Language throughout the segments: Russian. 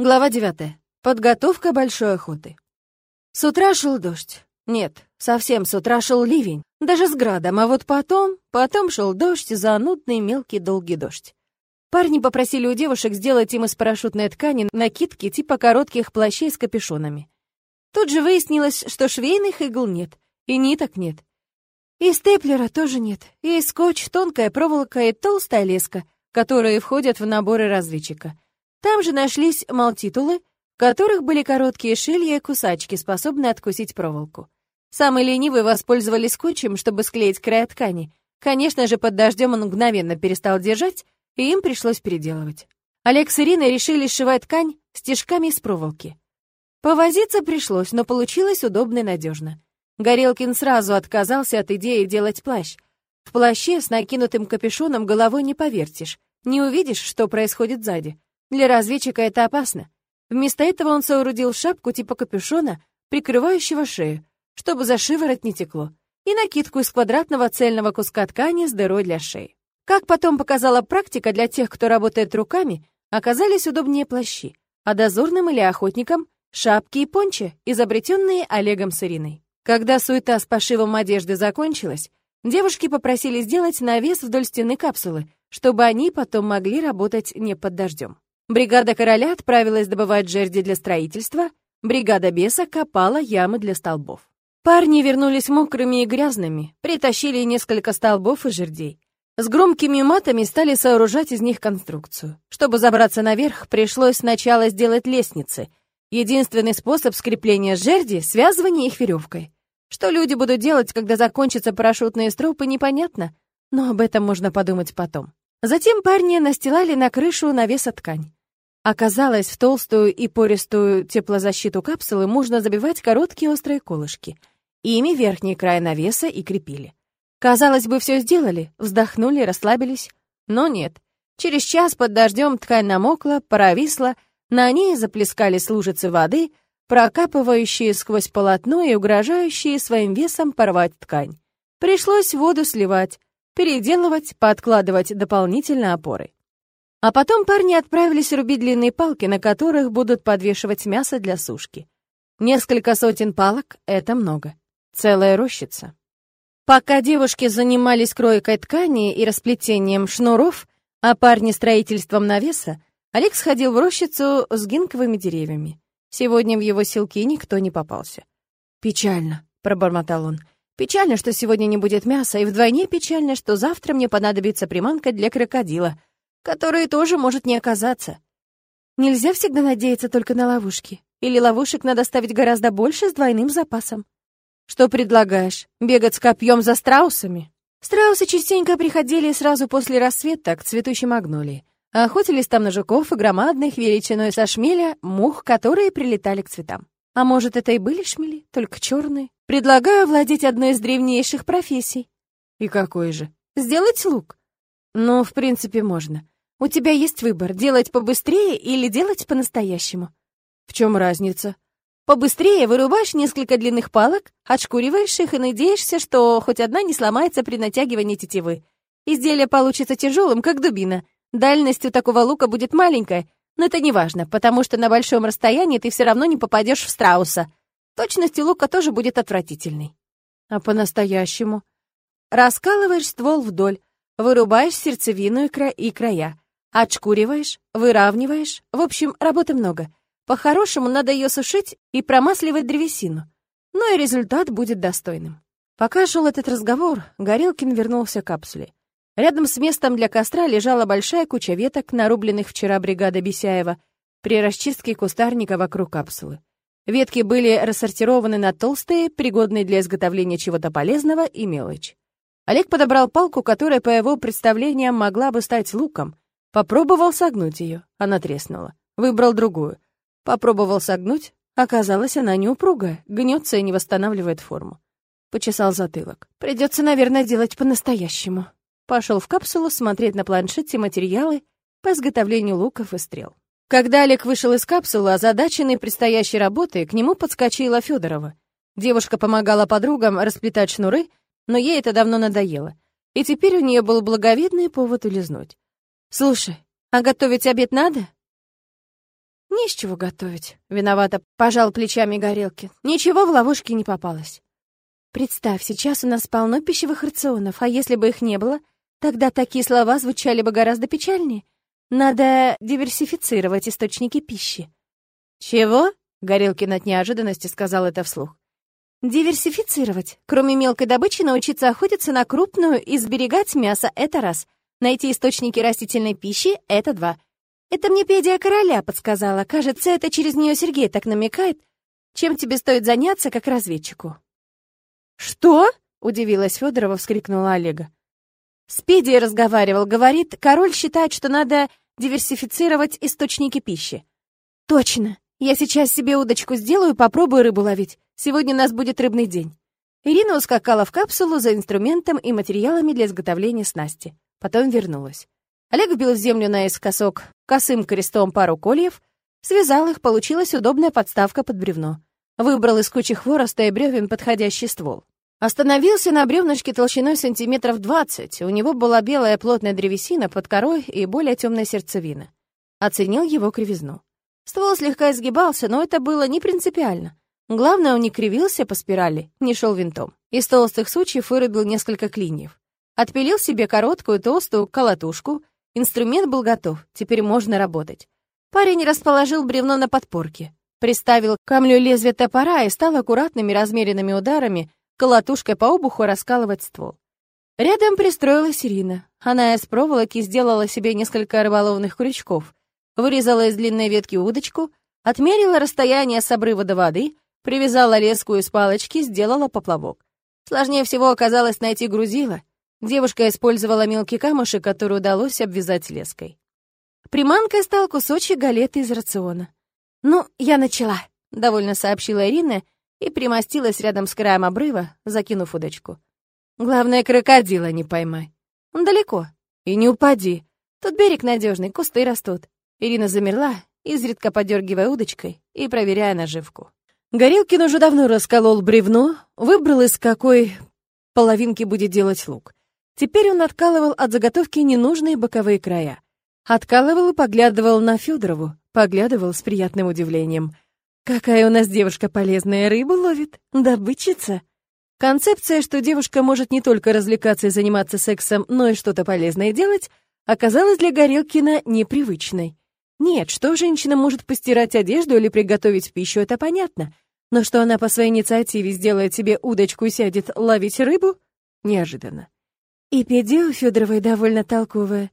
Глава 9. Подготовка большой охоты. С утра шел дождь. Нет, совсем с утра шел ливень, даже с градом, а вот потом, потом шел дождь, занудный, мелкий, долгий дождь. Парни попросили у девушек сделать им из парашютной ткани накидки типа коротких плащей с капюшонами. Тут же выяснилось, что швейных игл нет, и ниток нет. И степлера тоже нет, и скотч, тонкая проволока и толстая леска, которые входят в наборы разведчика — там же нашлись малтитулы, в которых были короткие шилья и кусачки, способные откусить проволоку. Самые ленивые воспользовались скотчем, чтобы склеить край ткани. Конечно же, под дождем он мгновенно перестал держать, и им пришлось переделывать. Олег с Ириной решили сшивать ткань стежками из проволоки. Повозиться пришлось, но получилось удобно и надежно. Горелкин сразу отказался от идеи делать плащ. В плаще с накинутым капюшоном головой не повертишь, не увидишь, что происходит сзади. Для разведчика это опасно. Вместо этого он соорудил шапку типа капюшона, прикрывающего шею, чтобы за шиворот не текло, и накидку из квадратного цельного куска ткани с дырой для шеи. Как потом показала практика для тех, кто работает руками, оказались удобнее плащи, а дозорным или охотникам — шапки и пончи, изобретенные Олегом с Ириной. Когда суета с пошивом одежды закончилась, девушки попросили сделать навес вдоль стены капсулы, чтобы они потом могли работать не под дождем. Бригада короля отправилась добывать жерди для строительства, бригада беса копала ямы для столбов. Парни вернулись мокрыми и грязными, притащили несколько столбов и жердей. С громкими матами стали сооружать из них конструкцию. Чтобы забраться наверх, пришлось сначала сделать лестницы. Единственный способ скрепления жерди — связывание их веревкой. Что люди будут делать, когда закончатся парашютные стропы, непонятно, но об этом можно подумать потом. Затем парни настилали на крышу навеса ткань. Оказалось, в толстую и пористую теплозащиту капсулы можно забивать короткие острые колышки. Ими верхний край навеса и крепили. Казалось бы, все сделали, вздохнули, расслабились. Но нет. Через час под дождем ткань намокла, провисла, на ней заплескались лужицы воды, прокапывающие сквозь полотно и угрожающие своим весом порвать ткань. Пришлось воду сливать, переделывать, подкладывать дополнительно опоры. А потом парни отправились рубить длинные палки, на которых будут подвешивать мясо для сушки. Несколько сотен палок — это много. Целая рощица. Пока девушки занимались кройкой ткани и расплетением шнуров, а парни строительством навеса, Олег сходил в рощицу с гинковыми деревьями. Сегодня в его селки никто не попался. «Печально», — пробормотал он. «Печально, что сегодня не будет мяса, и вдвойне печально, что завтра мне понадобится приманка для крокодила, которые тоже может не оказаться. Нельзя всегда надеяться только на ловушки. Или ловушек надо ставить гораздо больше с двойным запасом. Что предлагаешь? Бегать с копьем за страусами? Страусы частенько приходили сразу после рассвета к цветущей магнолии. Охотились там на жуков и громадных величиной со шмеля мух, которые прилетали к цветам. А может, это и были шмели, только черные? Предлагаю владеть одной из древнейших профессий. И какой же? Сделать лук. Ну, в принципе, можно. У тебя есть выбор, делать побыстрее или делать по-настоящему. В чем разница? Побыстрее вырубаешь несколько длинных палок, отшкуриваешь их и надеешься, что хоть одна не сломается при натягивании тетивы. Изделие получится тяжелым, как дубина. Дальность у такого лука будет маленькая, но это не важно, потому что на большом расстоянии ты все равно не попадешь в страуса. Точность у лука тоже будет отвратительной. А по-настоящему? Раскалываешь ствол вдоль, Вырубаешь сердцевину и, кра и края. Отшкуриваешь, выравниваешь. В общем, работы много. По-хорошему, надо ее сушить и промасливать древесину. Ну и результат будет достойным. Пока шел этот разговор, Горелкин вернулся к капсуле. Рядом с местом для костра лежала большая куча веток, нарубленных вчера бригадой Бесяева, при расчистке кустарника вокруг капсулы. Ветки были рассортированы на толстые, пригодные для изготовления чего-то полезного, и мелочь. Олег подобрал палку, которая, по его представлениям, могла бы стать луком. Попробовал согнуть ее, она треснула. Выбрал другую. Попробовал согнуть, оказалось, она неупругая, гнется и не восстанавливает форму. Почесал затылок. Придется, наверное, делать по-настоящему. Пошел в капсулу смотреть на планшете материалы по изготовлению луков и стрел. Когда Олег вышел из капсулы, озадаченный предстоящей работой, к нему подскочила Федорова. Девушка помогала подругам расплетать шнуры, но ей это давно надоело. И теперь у нее был благовидный повод улизнуть. «Слушай, а готовить обед надо?» «Не из чего готовить. Виновато пожал плечами Горелки. Ничего в ловушке не попалось. Представь, сейчас у нас полно пищевых рационов, а если бы их не было, тогда такие слова звучали бы гораздо печальнее. Надо диверсифицировать источники пищи. Чего? Горелкин от неожиданности сказал это вслух. Диверсифицировать. Кроме мелкой добычи, научиться охотиться на крупную и сберегать мясо — это раз. Найти источники растительной пищи — это два. Это мне педия короля подсказала. Кажется, это через нее Сергей так намекает. Чем тебе стоит заняться, как разведчику? «Что?» — удивилась Федорова, вскрикнула Олега. С педией разговаривал, говорит, король считает, что надо диверсифицировать источники пищи. Точно. Я сейчас себе удочку сделаю, попробую рыбу ловить. Сегодня у нас будет рыбный день. Ирина ускакала в капсулу за инструментом и материалами для изготовления снасти. Потом вернулась. Олег вбил в землю наискосок косым крестом пару кольев, связал их, получилась удобная подставка под бревно. Выбрал из кучи хвороста и бревен подходящий ствол. Остановился на бревнышке толщиной сантиметров двадцать. У него была белая плотная древесина под корой и более темная сердцевина. Оценил его кривизну. Ствол слегка изгибался, но это было не принципиально. Главное, он не кривился по спирали, не шел винтом. Из толстых сучьев вырубил несколько клиньев. Отпилил себе короткую толстую колотушку. Инструмент был готов, теперь можно работать. Парень расположил бревно на подпорке. Приставил к камню лезвие топора и стал аккуратными размеренными ударами колотушкой по обуху раскалывать ствол. Рядом пристроилась Ирина. Она из проволоки сделала себе несколько рыболовных крючков, вырезала из длинной ветки удочку, отмерила расстояние с обрыва до воды, привязала леску из палочки, сделала поплавок. Сложнее всего оказалось найти грузило. Девушка использовала мелкий камушек, который удалось обвязать леской. Приманкой стал кусочек галеты из рациона. «Ну, я начала», — довольно сообщила Ирина и примостилась рядом с краем обрыва, закинув удочку. «Главное, крокодила не поймай. Он далеко. И не упади. Тут берег надежный, кусты растут. Ирина замерла, изредка подергивая удочкой и проверяя наживку. Горелкин уже давно расколол бревно, выбрал, из какой половинки будет делать лук. Теперь он откалывал от заготовки ненужные боковые края. Откалывал и поглядывал на Федорову, поглядывал с приятным удивлением. «Какая у нас девушка полезная, рыбу ловит, добытчица!» Концепция, что девушка может не только развлекаться и заниматься сексом, но и что-то полезное делать, оказалась для Горелкина непривычной. Нет, что женщина может постирать одежду или приготовить пищу, это понятно. Но что она по своей инициативе сделает себе удочку и сядет ловить рыбу? Неожиданно. И педия у Федоровой довольно толковая.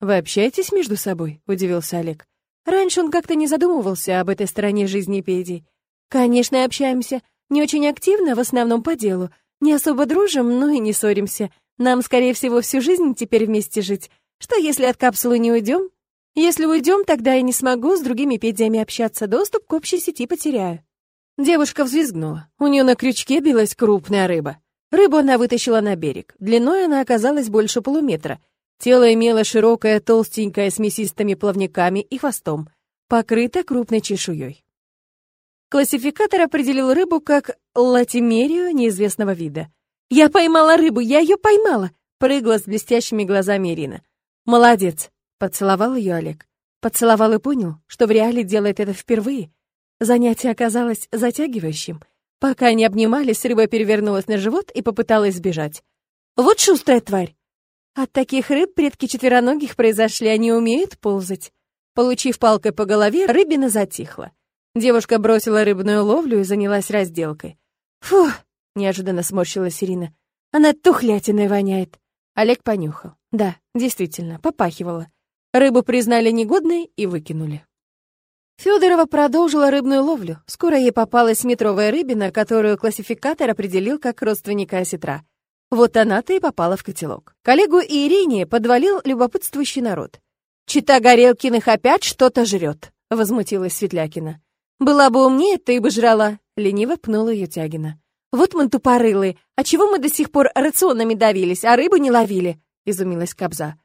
«Вы общаетесь между собой?» — удивился Олег. Раньше он как-то не задумывался об этой стороне жизни педий. «Конечно, общаемся. Не очень активно, в основном по делу. Не особо дружим, но и не ссоримся. Нам, скорее всего, всю жизнь теперь вместе жить. Что, если от капсулы не уйдем? Если уйдем, тогда я не смогу с другими педиями общаться, доступ к общей сети потеряю». Девушка взвизгнула. У нее на крючке билась крупная рыба. Рыбу она вытащила на берег. Длиной она оказалась больше полуметра. Тело имело широкое, толстенькое, с мясистыми плавниками и хвостом, покрыто крупной чешуей. Классификатор определил рыбу как латимерию неизвестного вида. «Я поймала рыбу, я ее поймала!» — прыгла с блестящими глазами Ирина. «Молодец!» Поцеловал ее Олег. Поцеловал и понял, что в реале делает это впервые. Занятие оказалось затягивающим. Пока они обнимались, рыба перевернулась на живот и попыталась сбежать. «Вот шустрая тварь!» От таких рыб предки четвероногих произошли, они умеют ползать. Получив палкой по голове, рыбина затихла. Девушка бросила рыбную ловлю и занялась разделкой. «Фу!» — неожиданно сморщилась Ирина. «Она тухлятиной воняет». Олег понюхал. Да, действительно, попахивала. Рыбу признали негодной и выкинули. Федорова продолжила рыбную ловлю. Скоро ей попалась метровая рыбина, которую классификатор определил как родственника осетра. Вот она-то и попала в котелок. Коллегу Ирине подвалил любопытствующий народ. «Чита Горелкиных опять что-то жрет», — возмутилась Светлякина. «Была бы умнее, ты бы жрала», — лениво пнула ее Тягина. «Вот мы тупорылые, а чего мы до сих пор рационами давились, а рыбу не ловили?» — изумилась Кобза.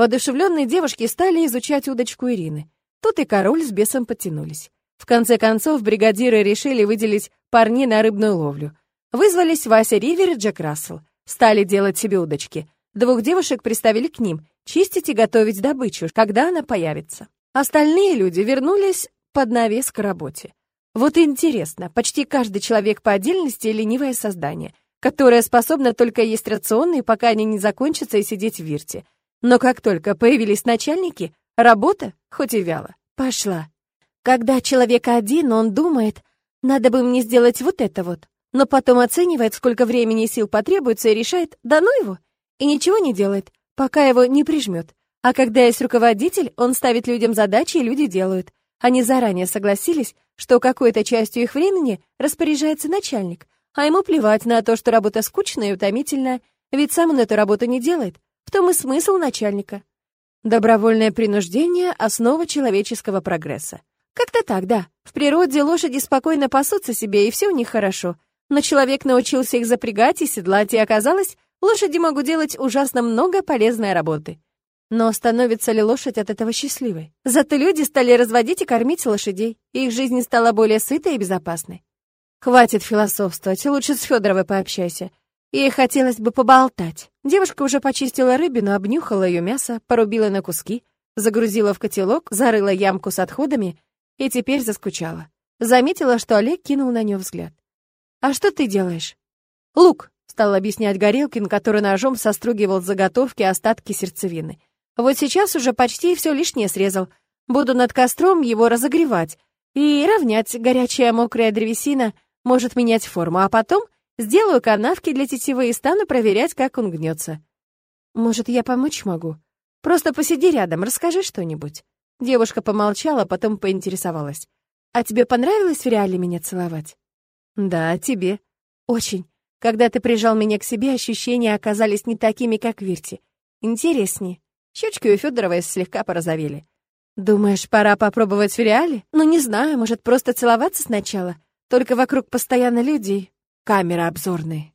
Воодушевленные девушки стали изучать удочку Ирины. Тут и король с бесом подтянулись. В конце концов, бригадиры решили выделить парней на рыбную ловлю. Вызвались Вася Ривер и Джек Рассел. Стали делать себе удочки. Двух девушек приставили к ним, чистить и готовить добычу, когда она появится. Остальные люди вернулись под навес к работе. Вот интересно, почти каждый человек по отдельности — ленивое создание, которое способно только есть рационные, пока они не закончатся, и сидеть в вирте. Но как только появились начальники, работа, хоть и вяло, пошла. Когда человек один, он думает, надо бы мне сделать вот это вот, но потом оценивает, сколько времени и сил потребуется, и решает, да ну его, и ничего не делает, пока его не прижмет. А когда есть руководитель, он ставит людям задачи, и люди делают. Они заранее согласились, что какой-то частью их времени распоряжается начальник, а ему плевать на то, что работа скучная и утомительная, ведь сам он эту работу не делает. В том и смысл начальника. Добровольное принуждение — основа человеческого прогресса. Как-то так, да. В природе лошади спокойно пасутся себе, и все у них хорошо. Но человек научился их запрягать и седлать, и оказалось, лошади могут делать ужасно много полезной работы. Но становится ли лошадь от этого счастливой? Зато люди стали разводить и кормить лошадей, и их жизнь стала более сытой и безопасной. Хватит философствовать, лучше с Федоровой пообщайся. Ей хотелось бы поболтать. Девушка уже почистила рыбину, обнюхала ее мясо, порубила на куски, загрузила в котелок, зарыла ямку с отходами и теперь заскучала. Заметила, что Олег кинул на нее взгляд. «А что ты делаешь?» «Лук», — стал объяснять Горелкин, который ножом состругивал заготовки остатки сердцевины. «Вот сейчас уже почти все лишнее срезал. Буду над костром его разогревать и равнять. Горячая мокрая древесина может менять форму, а потом сделаю канавки для тетивы и стану проверять, как он гнется. Может, я помочь могу? Просто посиди рядом, расскажи что-нибудь». Девушка помолчала, потом поинтересовалась. «А тебе понравилось в реале меня целовать?» «Да, тебе. Очень. Когда ты прижал меня к себе, ощущения оказались не такими, как в Вирте. Интереснее. Щечки у Федоровой слегка порозовели. Думаешь, пора попробовать в реале? Ну, не знаю, может, просто целоваться сначала? Только вокруг постоянно люди. Камера обзорные.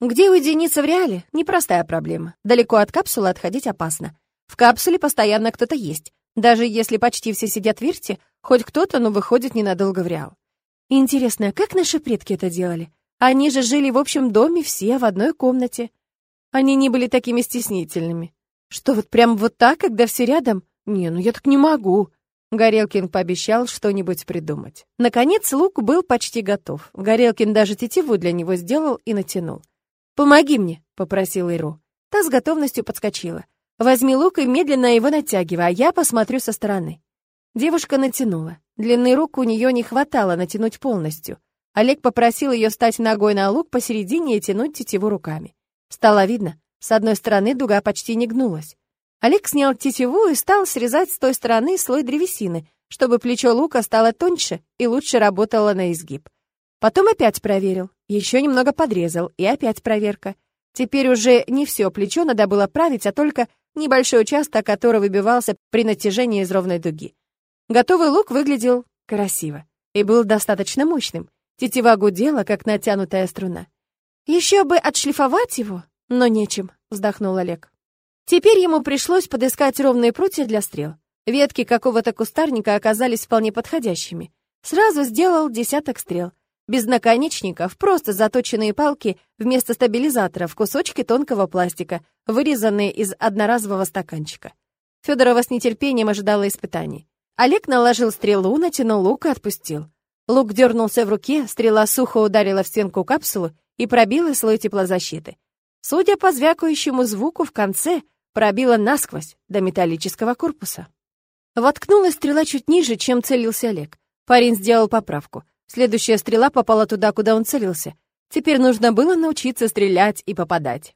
Где уединиться в реале? Непростая проблема. Далеко от капсулы отходить опасно. В капсуле постоянно кто-то есть. Даже если почти все сидят в Вирте, хоть кто-то, но выходит ненадолго в Реал. Интересно, как наши предки это делали? Они же жили в общем доме все в одной комнате. Они не были такими стеснительными. Что, вот прям вот так, когда все рядом? Не, ну я так не могу. Горелкин пообещал что-нибудь придумать. Наконец лук был почти готов. Горелкин даже тетиву для него сделал и натянул. «Помоги мне», — попросил Иру. Та с готовностью подскочила. Возьми лук и медленно его натягивай, а я посмотрю со стороны. Девушка натянула. Длины рук у нее не хватало натянуть полностью. Олег попросил ее стать ногой на лук посередине и тянуть тетиву руками. Стало видно, с одной стороны дуга почти не гнулась. Олег снял тетиву и стал срезать с той стороны слой древесины, чтобы плечо лука стало тоньше и лучше работало на изгиб. Потом опять проверил, еще немного подрезал, и опять проверка. Теперь уже не все плечо надо было править, а только небольшой участок, который выбивался при натяжении из ровной дуги. Готовый лук выглядел красиво и был достаточно мощным. Тетива гудела, как натянутая струна. «Еще бы отшлифовать его, но нечем», — вздохнул Олег. Теперь ему пришлось подыскать ровные прутья для стрел. Ветки какого-то кустарника оказались вполне подходящими. Сразу сделал десяток стрел. Без наконечников, просто заточенные палки вместо стабилизаторов, кусочки тонкого пластика, вырезанные из одноразового стаканчика. Федорова с нетерпением ожидала испытаний. Олег наложил стрелу, натянул лук и отпустил. Лук дернулся в руке, стрела сухо ударила в стенку капсулы и пробила слой теплозащиты. Судя по звякающему звуку в конце, пробила насквозь до металлического корпуса. Воткнулась стрела чуть ниже, чем целился Олег. Парень сделал поправку. Следующая стрела попала туда, куда он целился. Теперь нужно было научиться стрелять и попадать.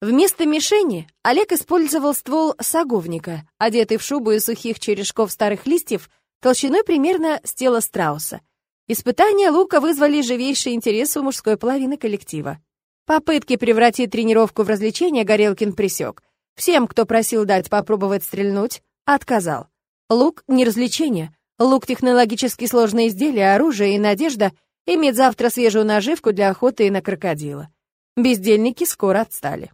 Вместо мишени Олег использовал ствол саговника, одетый в шубу из сухих черешков старых листьев, толщиной примерно с тела страуса. Испытания лука вызвали живейший интерес у мужской половины коллектива. Попытки превратить тренировку в развлечение Горелкин присек. Всем, кто просил дать попробовать стрельнуть, отказал. Лук — не развлечение, Лук — технологически сложное изделие, оружие и надежда иметь завтра свежую наживку для охоты и на крокодила. Бездельники скоро отстали.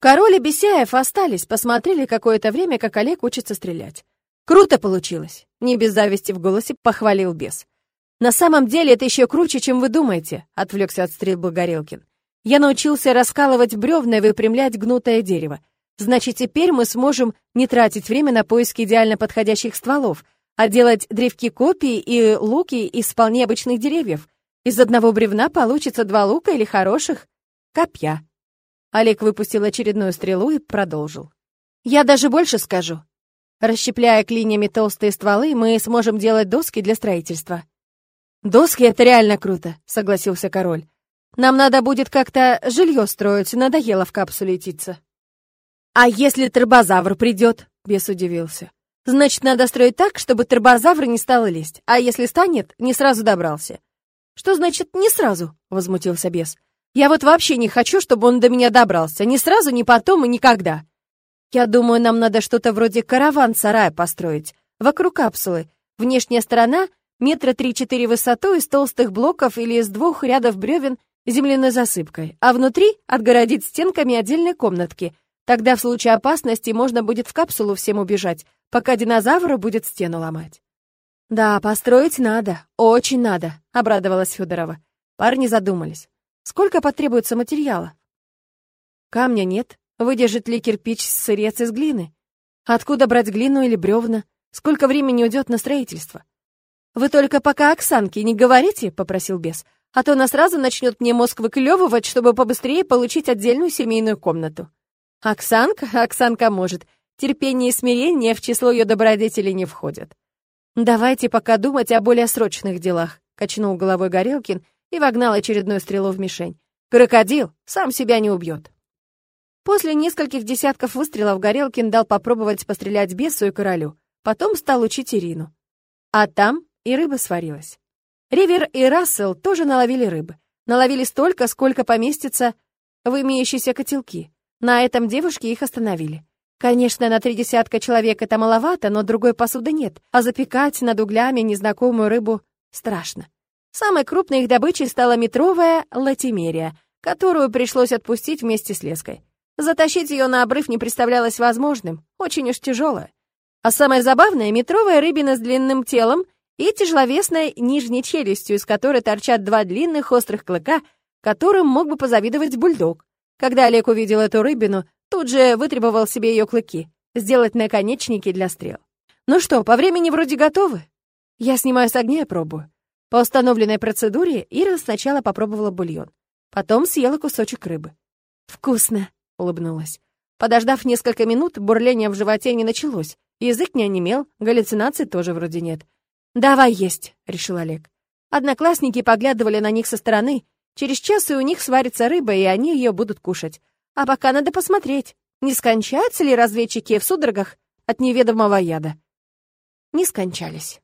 Король и Бесяев остались, посмотрели какое-то время, как Олег учится стрелять. Круто получилось. Не без зависти в голосе похвалил бес. На самом деле это еще круче, чем вы думаете, отвлекся от стрельбы Горелкин. Я научился раскалывать бревна и выпрямлять гнутое дерево. Значит, теперь мы сможем не тратить время на поиски идеально подходящих стволов, а делать древки копий и луки из вполне обычных деревьев. Из одного бревна получится два лука или хороших копья. Олег выпустил очередную стрелу и продолжил. Я даже больше скажу. Расщепляя клиньями толстые стволы, мы сможем делать доски для строительства. Доски — это реально круто, согласился король. Нам надо будет как-то жилье строить, надоело в капсуле летиться. А если турбозавр придет? Бес удивился. Значит, надо строить так, чтобы турбозавр не стал лезть, а если станет, не сразу добрался. Что значит «не сразу»? Возмутился бес. Я вот вообще не хочу, чтобы он до меня добрался. Ни сразу, ни потом и никогда. Я думаю, нам надо что-то вроде караван-сарая построить. Вокруг капсулы. Внешняя сторона метра три-четыре высоту из толстых блоков или из двух рядов бревен земляной засыпкой, а внутри отгородить стенками отдельной комнатки. Тогда в случае опасности можно будет в капсулу всем убежать, пока динозавр будет стену ломать. «Да, построить надо, очень надо», — обрадовалась Федорова. Парни задумались. Сколько потребуется материала? Камня нет. Выдержит ли кирпич сырец из глины? Откуда брать глину или бревна? Сколько времени уйдет на строительство? «Вы только пока Оксанке не говорите», — попросил бес, «а то она сразу начнет мне мозг выклевывать, чтобы побыстрее получить отдельную семейную комнату». «Оксанка? Оксанка может. Терпение и смирение в число ее добродетелей не входят». «Давайте пока думать о более срочных делах», — качнул головой Горелкин и вогнал очередную стрелу в мишень. «Крокодил сам себя не убьет». После нескольких десятков выстрелов Горелкин дал попробовать пострелять бесу и королю. Потом стал учить Ирину. А там и рыба сварилась. Ривер и Рассел тоже наловили рыбы. Наловили столько, сколько поместится в имеющиеся котелки. На этом девушки их остановили. Конечно, на три десятка человек это маловато, но другой посуды нет, а запекать над углями незнакомую рыбу страшно. Самой крупной их добычей стала метровая латимерия, которую пришлось отпустить вместе с леской. Затащить ее на обрыв не представлялось возможным, очень уж тяжелая. А самое забавное — метровая рыбина с длинным телом и тяжеловесной нижней челюстью, из которой торчат два длинных острых клыка, которым мог бы позавидовать бульдог. Когда Олег увидел эту рыбину, тут же вытребовал себе ее клыки, сделать наконечники для стрел. «Ну что, по времени вроде готовы?» «Я снимаю с огня и пробую». По установленной процедуре Ира сначала попробовала бульон, потом съела кусочек рыбы. «Вкусно!» — улыбнулась. Подождав несколько минут, бурление в животе не началось, язык не онемел, галлюцинаций тоже вроде нет. «Давай есть!» — решил Олег. Одноклассники поглядывали на них со стороны. Через час и у них сварится рыба, и они ее будут кушать. А пока надо посмотреть, не скончаются ли разведчики в судорогах от неведомого яда. Не скончались.